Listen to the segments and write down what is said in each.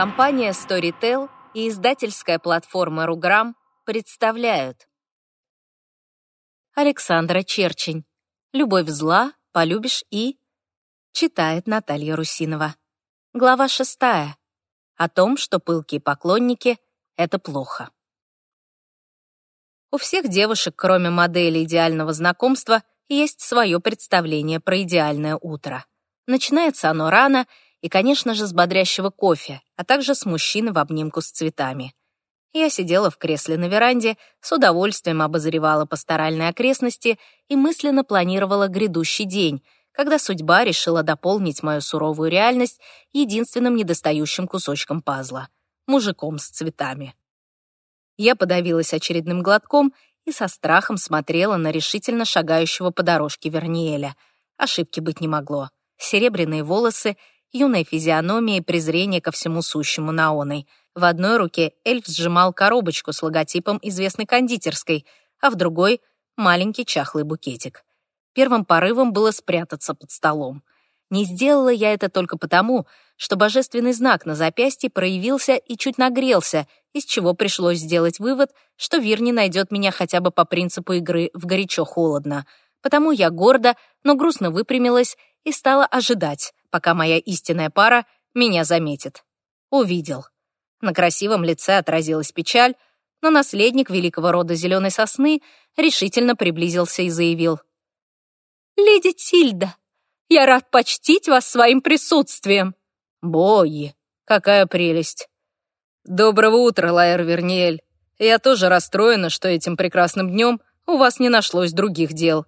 Компания Storytel и издательская платформа Руграм представляют Александра Черчень «Любовь зла, полюбишь и...» читает Наталья Русинова. Глава шестая. О том, что пылкие поклонники — это плохо. У всех девушек, кроме модели идеального знакомства, есть свое представление про идеальное утро. Начинается оно рано и, конечно же, с бодрящего кофе, а также с мужчины в обнимку с цветами. Я сидела в кресле на веранде, с удовольствием обозревала пасторальные окрестности и мысленно планировала грядущий день, когда судьба решила дополнить мою суровую реальность единственным недостающим кусочком пазла — мужиком с цветами. Я подавилась очередным глотком и со страхом смотрела на решительно шагающего по дорожке Верниеля. Ошибки быть не могло. Серебряные волосы, юная физиономия и презрение ко всему сущему наоной. В одной руке эльф сжимал коробочку с логотипом известной кондитерской, а в другой — маленький чахлый букетик. Первым порывом было спрятаться под столом. Не сделала я это только потому, что божественный знак на запястье проявился и чуть нагрелся, из чего пришлось сделать вывод, что Вир не найдет меня хотя бы по принципу игры в горячо-холодно. Потому я гордо, но грустно выпрямилась и стала ожидать, пока моя истинная пара меня заметит. Увидел. На красивом лице отразилась печаль, но наследник великого рода зеленой сосны решительно приблизился и заявил. «Леди Тильда, я рад почтить вас своим присутствием». «Бои, какая прелесть!» «Доброго утра, Лайер Верниэль. Я тоже расстроена, что этим прекрасным днем у вас не нашлось других дел».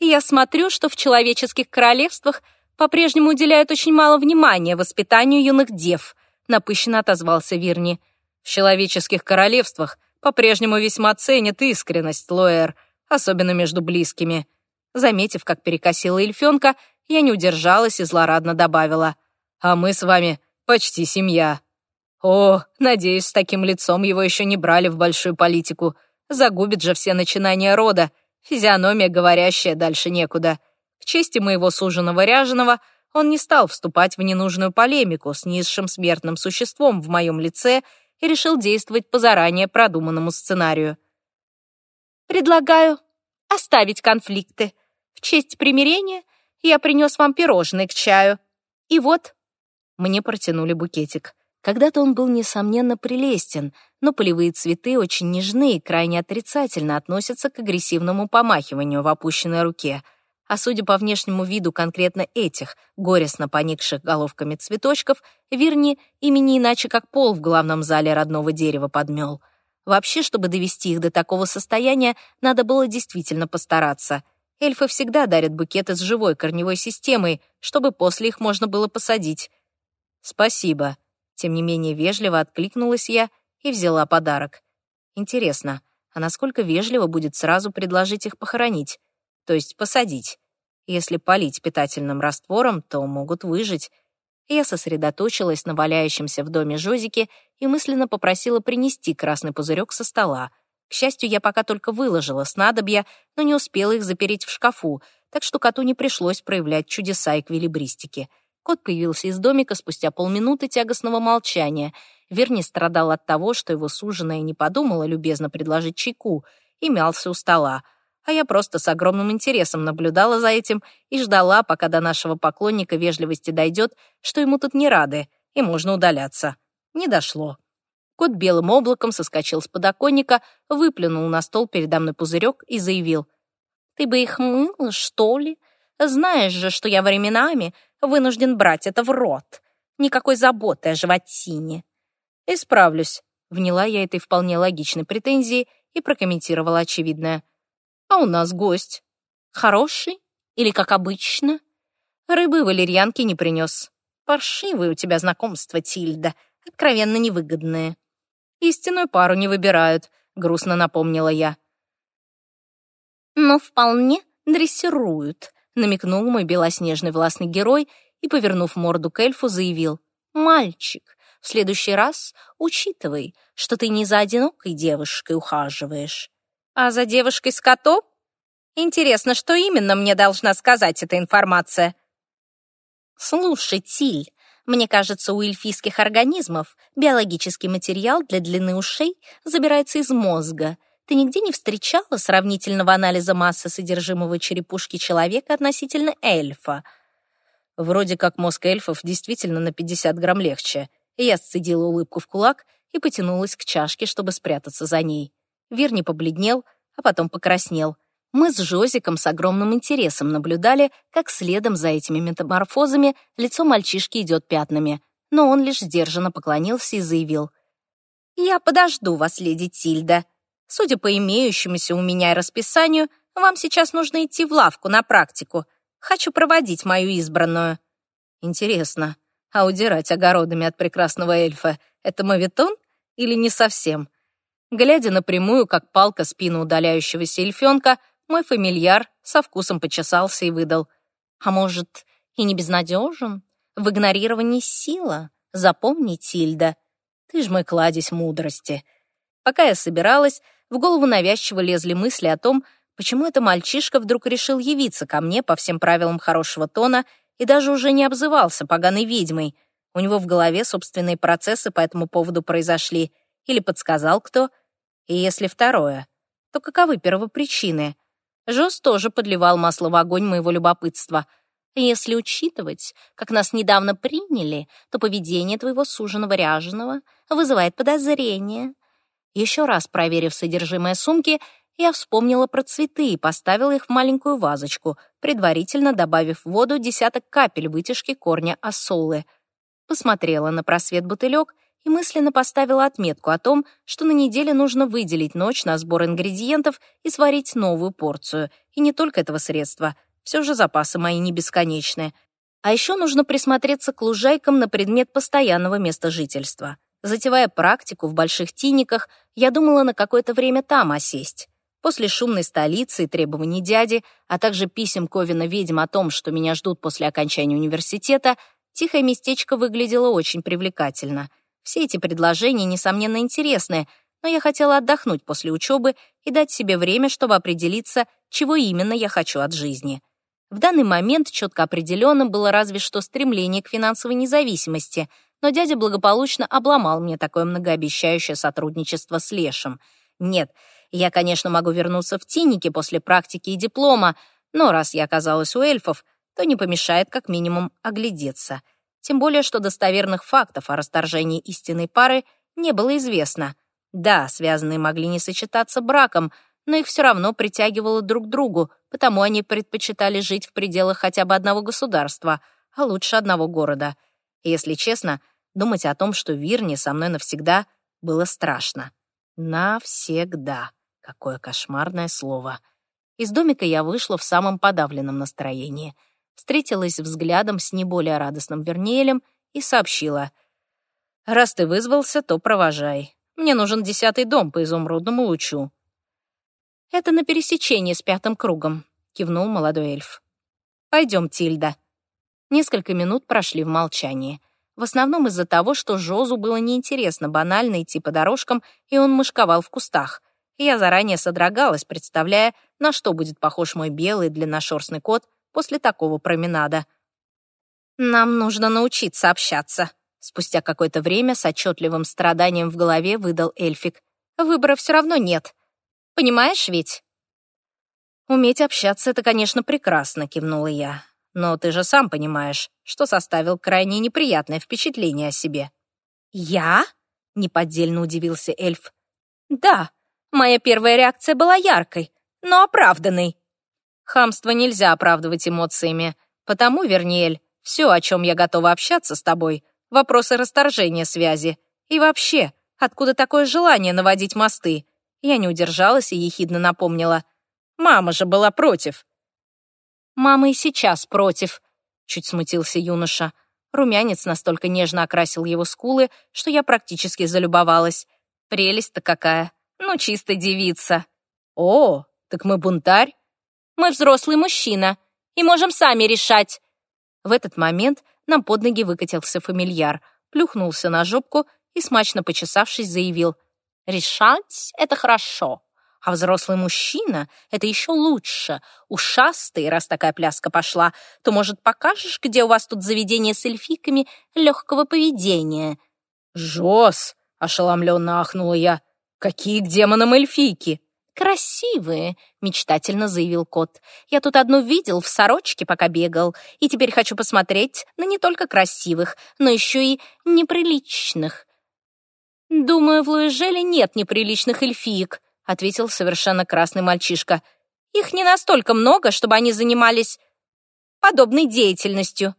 «Я смотрю, что в человеческих королевствах по-прежнему уделяют очень мало внимания воспитанию юных дев», напыщенно отозвался Вирни. «В человеческих королевствах по-прежнему весьма ценят искренность, Лоэр, особенно между близкими. Заметив, как перекосила эльфенка, я не удержалась и злорадно добавила. «А мы с вами почти семья». «О, надеюсь, с таким лицом его еще не брали в большую политику. Загубит же все начинания рода. Физиономия говорящая, дальше некуда». К чести моего суженого ряженого, он не стал вступать в ненужную полемику с низшим смертным существом в моем лице и решил действовать по заранее продуманному сценарию. «Предлагаю оставить конфликты», в честь примирения я принес вам пирожные к чаю. И вот...» Мне протянули букетик. Когда-то он был, несомненно, прелестен, но полевые цветы очень нежны и крайне отрицательно относятся к агрессивному помахиванию в опущенной руке. А судя по внешнему виду конкретно этих, горестно поникших головками цветочков, Верни имени иначе как пол в главном зале родного дерева подмел. Вообще, чтобы довести их до такого состояния, надо было действительно постараться — Эльфы всегда дарят букеты с живой корневой системой, чтобы после их можно было посадить. Спасибо. Тем не менее вежливо откликнулась я и взяла подарок. Интересно, а насколько вежливо будет сразу предложить их похоронить, то есть посадить? Если полить питательным раствором, то могут выжить. Я сосредоточилась на валяющемся в доме Жозике и мысленно попросила принести красный пузырек со стола — к счастью, я пока только выложила снадобья, но не успела их запереть в шкафу, так что коту не пришлось проявлять чудеса эквилибристики. Кот появился из домика спустя полминуты тягостного молчания. Верни страдал от того, что его суженая не подумала любезно предложить чайку и мялся у стола. А я просто с огромным интересом наблюдала за этим и ждала, пока до нашего поклонника вежливости дойдет, что ему тут не рады, и можно удаляться. Не дошло. Кот белым облаком соскочил с подоконника, выплюнул на стол передо мной пузырек и заявил. «Ты бы их мыла, что ли? Знаешь же, что я временами вынужден брать это в рот. Никакой заботы о животине». «Исправлюсь», — вняла я этой вполне логичной претензии и прокомментировала очевидное. «А у нас гость. Хороший или как обычно?» Рыбы валерьянки не принес. Паршивые у тебя знакомства, Тильда, откровенно невыгодные. Истинную пару не выбирают, грустно напомнила я. Но вполне дрессируют, намекнул мой белоснежный властный герой и, повернув морду к эльфу, заявил. «Мальчик, в следующий раз учитывай, что ты не за одинокой девушкой ухаживаешь, а за девушкой с котом? Интересно, что именно мне должна сказать эта информация?» «Слушай, Тиль, Мне кажется, у эльфийских организмов биологический материал для длины ушей забирается из мозга. Ты нигде не встречала сравнительного анализа массы содержимого черепушки человека относительно эльфа? Вроде как мозг эльфов действительно на 50 грамм легче. Я сцедила улыбку в кулак и потянулась к чашке, чтобы спрятаться за ней. Верни побледнел, а потом покраснел. Мы с Жозиком с огромным интересом наблюдали, как следом за этими метаморфозами лицо мальчишки идет пятнами, но он лишь сдержанно поклонился и заявил. «Я подожду вас, леди Тильда. Судя по имеющемуся у меня расписанию, вам сейчас нужно идти в лавку на практику. Хочу проводить мою избранную». «Интересно, а удирать огородами от прекрасного эльфа — это мавитон или не совсем?» Глядя напрямую, как палка спину удаляющегося эльфенка, мой фамильяр со вкусом почесался и выдал. «А может, и не безнадежен? В игнорировании сила. Запомни, Тильда, ты ж мой кладезь мудрости». Пока я собиралась, в голову навязчиво лезли мысли о том, почему это мальчишка вдруг решил явиться ко мне по всем правилам хорошего тона и даже уже не обзывался поганой ведьмой. У него в голове собственные процессы по этому поводу произошли. Или подсказал кто. И если второе, то каковы первопричины? Жос тоже подливал масло в огонь моего любопытства. Если учитывать, как нас недавно приняли, то поведение твоего суженого ряженого вызывает подозрение. Еще раз проверив содержимое сумки, я вспомнила про цветы и поставила их в маленькую вазочку, предварительно добавив в воду десяток капель вытяжки корня осолы. Посмотрела на просвет бутылек и мысленно поставила отметку о том, что на неделе нужно выделить ночь на сбор ингредиентов и сварить новую порцию. И не только этого средства. Все же запасы мои не бесконечны. А еще нужно присмотреться к лужайкам на предмет постоянного места жительства. Затевая практику в больших тиниках, я думала на какое-то время там осесть. После шумной столицы и требований дяди, а также писем Ковина ведьм о том, что меня ждут после окончания университета, тихое местечко выглядело очень привлекательно. Все эти предложения, несомненно, интересны, но я хотела отдохнуть после учебы и дать себе время, чтобы определиться, чего именно я хочу от жизни. В данный момент четко определенным было разве что стремление к финансовой независимости, но дядя благополучно обломал мне такое многообещающее сотрудничество с Лешем. Нет, я, конечно, могу вернуться в Тиники после практики и диплома, но раз я оказалась у эльфов, то не помешает как минимум оглядеться. Тем более, что достоверных фактов о расторжении истинной пары не было известно. Да, связанные могли не сочетаться браком, но их все равно притягивало друг к другу, потому они предпочитали жить в пределах хотя бы одного государства, а лучше одного города. если честно, Думать о том, что Вирни со мной навсегда, было страшно. Навсегда. Какое кошмарное слово. Из домика я вышла в самом подавленном настроении. Встретилась взглядом с не более радостным Верниелем и сообщила. «Раз ты вызвался, то провожай. Мне нужен десятый дом по изумрудному лучу». «Это на пересечении с пятым кругом», — кивнул молодой эльф. «Пойдем, Тильда». Несколько минут прошли в молчании — в основном из-за того, что Жозу было неинтересно банально идти по дорожкам, и он мышковал в кустах. Я заранее содрогалась, представляя, на что будет похож мой белый длинношерстный кот после такого променада. «Нам нужно научиться общаться», — спустя какое-то время с отчетливым страданием в голове выдал эльфик. «Выбора все равно нет. Понимаешь ведь?» «Уметь общаться — это, конечно, прекрасно», — кивнула я. Но ты же сам понимаешь, что составил крайне неприятное впечатление о себе». «Я?» — неподдельно удивился эльф. «Да, моя первая реакция была яркой, но оправданной». «Хамство нельзя оправдывать эмоциями, потому, Верниэль, все, о чем я готова общаться с тобой, вопросы расторжения связи. И вообще, откуда такое желание наводить мосты?» Я не удержалась и ехидно напомнила. «Мама же была против». «Мама и сейчас против», — чуть смутился юноша. Румянец настолько нежно окрасил его скулы, что я практически залюбовалась. Прелесть-то какая. Ну, чисто девица. «О, так мы бунтарь?» «Мы взрослый мужчина и можем сами решать». В этот момент нам под ноги выкатился фамильяр, плюхнулся на жопку и, смачно почесавшись, заявил. «Решать — это хорошо, А взрослый мужчина — это еще лучше. Ушастый, раз такая пляска пошла, то, может, покажешь, где у вас тут заведение с эльфиками легкого поведения?» «Жос!» — ошеломленно ахнула я. «Какие к демонам эльфийки?» «Красивые», — мечтательно заявил кот. «Я тут одну видел в сорочке, пока бегал, и теперь хочу посмотреть на не только красивых, но еще и неприличных». «Думаю, в Луэжеле нет неприличных эльфиек», — ответил совершенно красный мальчишка. «Их не настолько много, чтобы они занимались подобной деятельностью».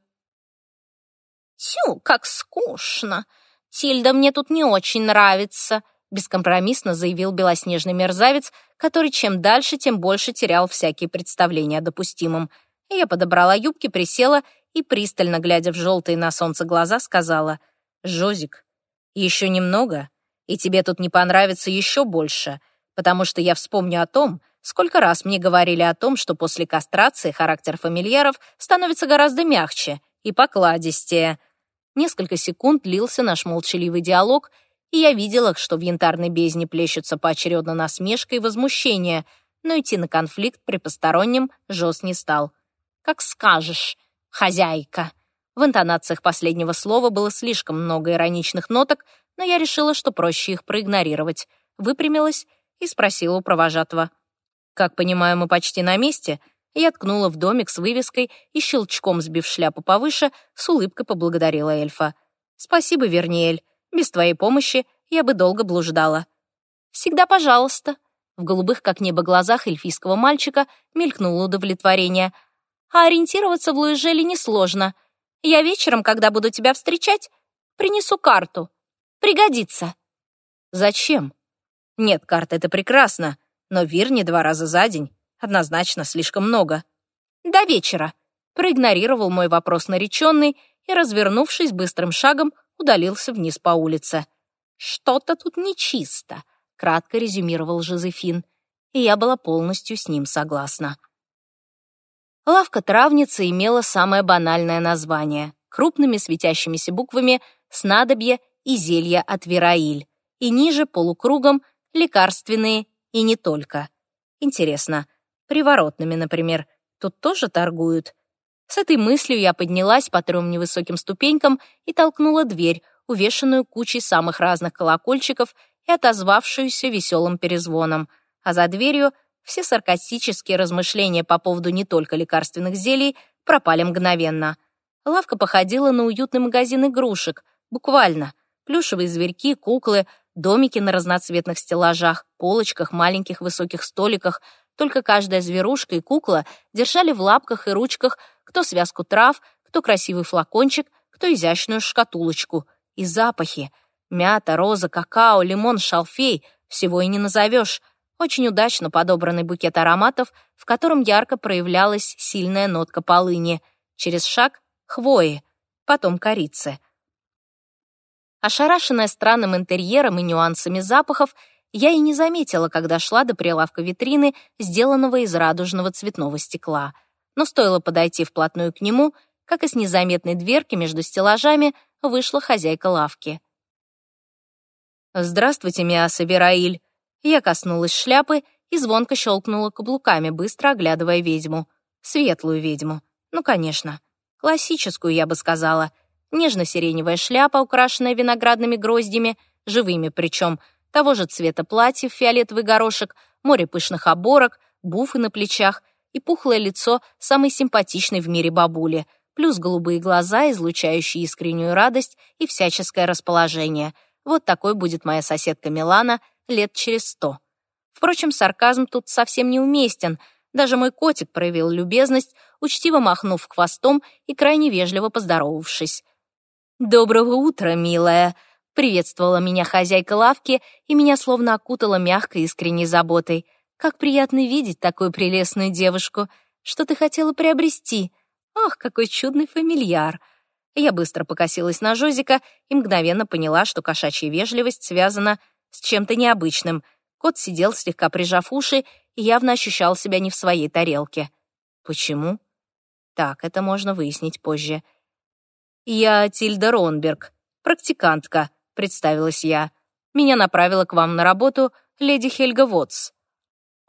«Тю, как скучно! Тильда мне тут не очень нравится», — бескомпромиссно заявил белоснежный мерзавец, который чем дальше, тем больше терял всякие представления о допустимом. Я подобрала юбки, присела и, пристально глядя в желтые на солнце глаза, сказала, «Жозик, еще немного, и тебе тут не понравится еще больше потому что я вспомню о том, сколько раз мне говорили о том, что после кастрации характер фамильяров становится гораздо мягче и покладистее. Несколько секунд длился наш молчаливый диалог, и я видела, что в янтарной бездне плещутся поочередно насмешка и возмущение, но идти на конфликт при постороннем Жос не стал. «Как скажешь, хозяйка». В интонациях последнего слова было слишком много ироничных ноток, но я решила, что проще их проигнорировать. Выпрямилась и спросила у провожатого. «Как понимаю, мы почти на месте?» Я ткнула в домик с вывеской и, щелчком сбив шляпу повыше, с улыбкой поблагодарила эльфа. «Спасибо, Верниэль. Без твоей помощи я бы долго блуждала». «Всегда пожалуйста». В голубых, как небо, глазах эльфийского мальчика мелькнуло удовлетворение. «А ориентироваться в Луэжеле несложно. Я вечером, когда буду тебя встречать, принесу карту. Пригодится». «Зачем?» Нет, карта — это прекрасно, но Вирни два раза за день однозначно слишком много. До вечера. Проигнорировал мой вопрос нареченный и, развернувшись быстрым шагом, удалился вниз по улице. «Что-то тут нечисто», — кратко резюмировал Жозефин, и я была полностью с ним согласна. Лавка травницы имела самое банальное название — крупными светящимися буквами «Снадобье» и «Зелье от Вераиль», и ниже полукругом — лекарственные и не только. Интересно, приворотными, например, тут тоже торгуют? С этой мыслью я поднялась по трем невысоким ступенькам и толкнула дверь, увешанную кучей самых разных колокольчиков и отозвавшуюся веселым перезвоном. А за дверью все саркастические размышления по поводу не только лекарственных зелий пропали мгновенно. Лавка походила на уютный магазин игрушек, буквально. Плюшевые зверьки, куклы — домики на разноцветных стеллажах, полочках, маленьких высоких столиках. Только каждая зверушка и кукла держали в лапках и ручках кто связку трав, кто красивый флакончик, кто изящную шкатулочку. И запахи. Мята, роза, какао, лимон, шалфей. Всего и не назовешь. Очень удачно подобранный букет ароматов, в котором ярко проявлялась сильная нотка полыни. Через шаг — хвои, потом корицы. Ошарашенная странным интерьером и нюансами запахов, я и не заметила, когда шла до прилавка витрины, сделанного из радужного цветного стекла. Но стоило подойти вплотную к нему, как из незаметной дверки между стеллажами вышла хозяйка лавки. «Здравствуйте, Миаса Вераиль!» Я коснулась шляпы и звонко щелкнула каблуками, быстро оглядывая ведьму. Светлую ведьму. Ну, конечно. Классическую, я бы сказала — нежно-сиреневая шляпа, украшенная виноградными гроздями, живыми причем, того же цвета платье в фиолетовый горошек, море пышных оборок, буфы на плечах и пухлое лицо самой симпатичной в мире бабули, плюс голубые глаза, излучающие искреннюю радость и всяческое расположение. Вот такой будет моя соседка Милана лет через сто. Впрочем, сарказм тут совсем неуместен. Даже мой котик проявил любезность, учтиво махнув хвостом и крайне вежливо поздоровавшись. «Доброго утра, милая!» — приветствовала меня хозяйка лавки, и меня словно окутала мягкой искренней заботой. «Как приятно видеть такую прелестную девушку! Что ты хотела приобрести? Ах, какой чудный фамильяр!» Я быстро покосилась на Жозика и мгновенно поняла, что кошачья вежливость связана с чем-то необычным. Кот сидел, слегка прижав уши, и явно ощущал себя не в своей тарелке. Почему? Так, это можно выяснить позже. «Я Тильда Ронберг, практикантка», — представилась я. «Меня направила к вам на работу леди Хельга Вотс».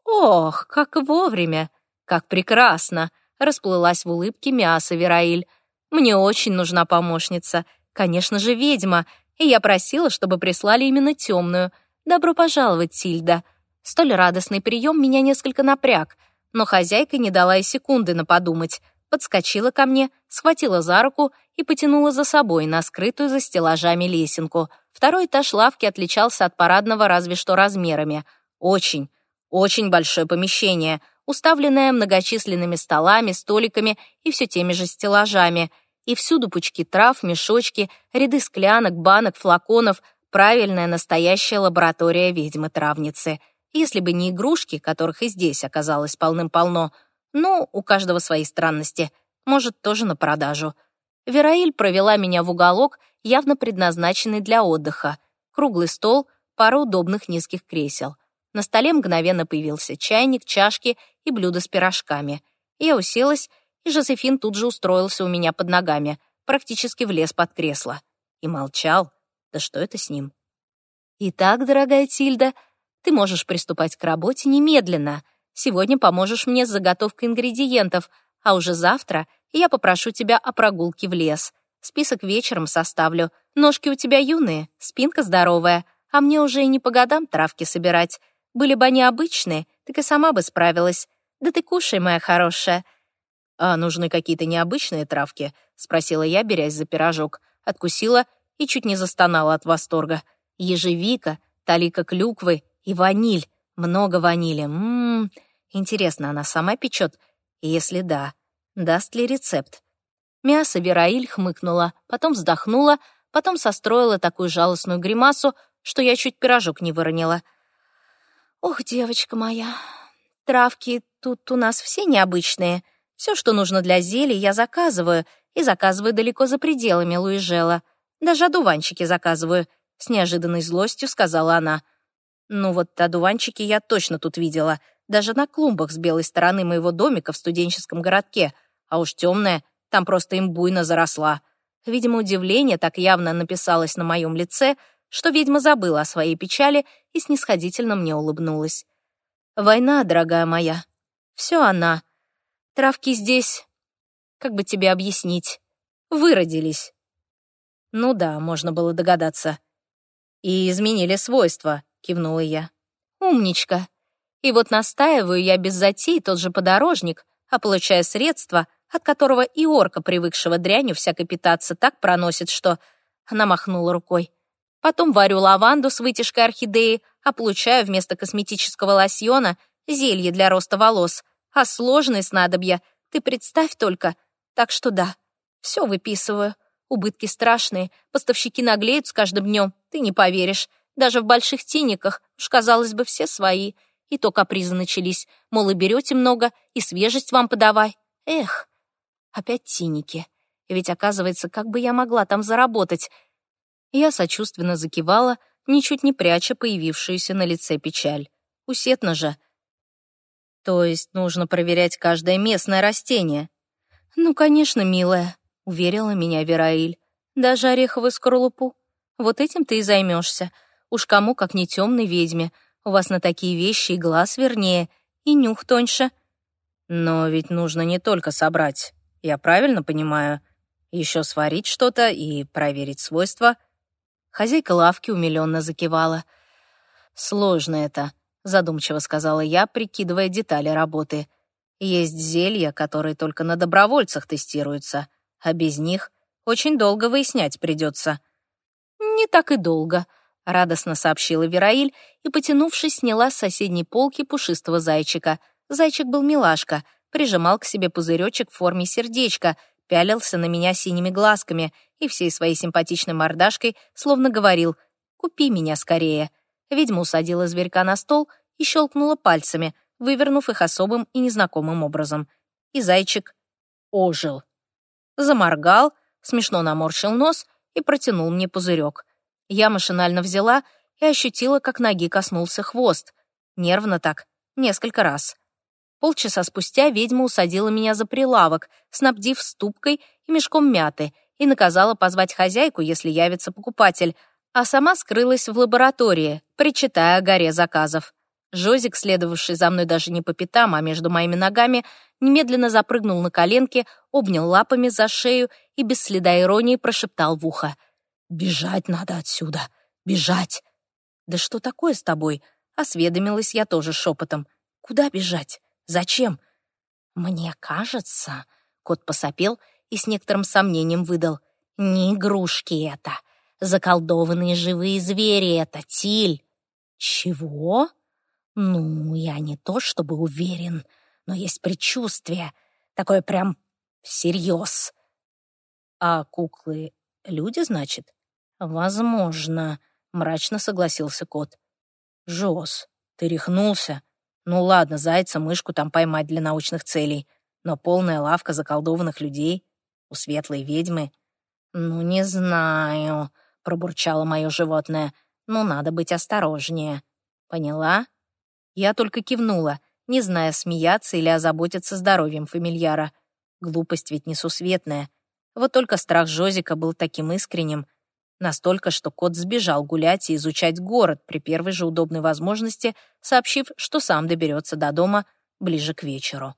«Ох, как вовремя! Как прекрасно!» — расплылась в улыбке мясо Вераиль. «Мне очень нужна помощница. Конечно же, ведьма. И я просила, чтобы прислали именно темную. Добро пожаловать, Тильда». Столь радостный прием меня несколько напряг, но хозяйка не дала и секунды на подумать. Подскочила ко мне, схватила за руку и потянула за собой на скрытую за стеллажами лесенку. Второй этаж лавки отличался от парадного разве что размерами. Очень, очень большое помещение, уставленное многочисленными столами, столиками и все теми же стеллажами. И всюду пучки трав, мешочки, ряды склянок, банок, флаконов, правильная настоящая лаборатория ведьмы-травницы. Если бы не игрушки, которых и здесь оказалось полным-полно, ну, у каждого свои странности, может, тоже на продажу. Вераиль провела меня в уголок, явно предназначенный для отдыха. Круглый стол, пара удобных низких кресел — на столе мгновенно появился чайник, чашки и блюдо с пирожками. Я уселась, и Жозефин тут же устроился у меня под ногами, практически влез под кресло. И молчал. Да что это с ним? «Итак, дорогая Тильда, ты можешь приступать к работе немедленно. Сегодня поможешь мне с заготовкой ингредиентов, а уже завтра я попрошу тебя о прогулке в лес. Список вечером составлю. Ножки у тебя юные, спинка здоровая, а мне уже и не по годам травки собирать. Были бы они обычные, так и сама бы справилась. Да ты кушай, моя хорошая». «А нужны какие-то необычные травки?» — спросила я, берясь за пирожок. Откусила и чуть не застонала от восторга. Ежевика, талика клюквы и ваниль. Много ванили. Ммм, интересно, она сама печет? Если да, даст ли рецепт? Мясо Вераиль хмыкнула, потом вздохнула, потом состроила такую жалостную гримасу, что я чуть пирожок не выронила — «Ох, девочка моя, травки тут у нас все необычные. Все, что нужно для зелий, я заказываю, и заказываю далеко за пределами Луижела. Даже одуванчики заказываю», — с неожиданной злостью сказала она. «Ну вот одуванчики я точно тут видела, даже на клумбах с белой стороны моего домика в студенческом городке, а уж темная, там просто им буйно заросла». Видимо, удивление так явно написалось на моем лице — что ведьма забыла о своей печали и снисходительно мне улыбнулась. «Война, дорогая моя. Все она. Травки здесь, как бы тебе объяснить, выродились». «Ну да, можно было догадаться». «И изменили свойства», — кивнула я. «Умничка. И вот настаиваю я без затей тот же подорожник, а получая средства, от которого и орка, привыкшего дрянью всякой питаться, так проносит, что...» Она махнула рукой. Потом варю лаванду с вытяжкой орхидеи, а получаю вместо косметического лосьона зелье для роста волос. А сложные снадобья, ты представь только. Так что да, все выписываю. Убытки страшные, поставщики наглеют с каждым днем, ты не поверишь. Даже в больших тиниках, уж казалось бы, все свои. И то капризы начались, мол, и берете много, и свежесть вам подавай. Эх, опять тиники. Ведь, оказывается, как бы я могла там заработать? Я сочувственно закивала, ничуть не пряча появившуюся на лице печаль. Усетно же. То есть нужно проверять каждое местное растение? Ну, конечно, милая, уверила меня Вераиль. Даже ореховую скорлупу. Вот этим ты и займешься. Уж кому, как не темной ведьме. У вас на такие вещи и глаз вернее, и нюх тоньше. Но ведь нужно не только собрать. Я правильно понимаю? Еще сварить что-то и проверить свойства — Хозяйка лавки умилённо закивала. «Сложно это», — задумчиво сказала я, прикидывая детали работы. «Есть зелья, которые только на добровольцах тестируются, а без них очень долго выяснять придется». «Не так и долго», — радостно сообщила Вераиль и, потянувшись, сняла с соседней полки пушистого зайчика. Зайчик был милашка, прижимал к себе пузыречек в форме сердечка, пялился на меня синими глазками — и всей своей симпатичной мордашкой словно говорил «Купи меня скорее». Ведьма усадила зверька на стол и щелкнула пальцами, вывернув их особым и незнакомым образом. И зайчик ожил. Заморгал, смешно наморщил нос и протянул мне пузырек. Я машинально взяла и ощутила, как ноги коснулся хвост. Нервно так, несколько раз. Полчаса спустя ведьма усадила меня за прилавок, снабдив ступкой и мешком мяты — и наказала позвать хозяйку, если явится покупатель, а сама скрылась в лаборатории, причитая о горе заказов. Жозик, следовавший за мной даже не по пятам, а между моими ногами, немедленно запрыгнул на коленки, обнял лапами за шею и без следа иронии прошептал в ухо. «Бежать надо отсюда! Бежать!» «Да что такое с тобой?» — осведомилась я тоже шепотом. «Куда бежать? Зачем?» «Мне кажется...» — кот посопел и с некоторым сомнением выдал. «Не игрушки это. Заколдованные живые звери это, Тиль». «Чего?» «Ну, я не то чтобы уверен, но есть предчувствие. Такое прям всерьез». «А куклы — люди, значит?» «Возможно», — мрачно согласился кот. «Жоз, ты рехнулся? Ну ладно, зайца, мышку там поймать для научных целей, но полная лавка заколдованных людей у светлой ведьмы...» «Ну, не знаю», — пробурчало мое животное. «Ну, надо быть осторожнее». «Поняла?» Я только кивнула, не зная, смеяться или озаботиться здоровьем фамильяра. Глупость ведь несусветная. Вот только страх Жозика был таким искренним, настолько, что кот сбежал гулять и изучать город при первой же удобной возможности, сообщив, что сам доберется до дома ближе к вечеру.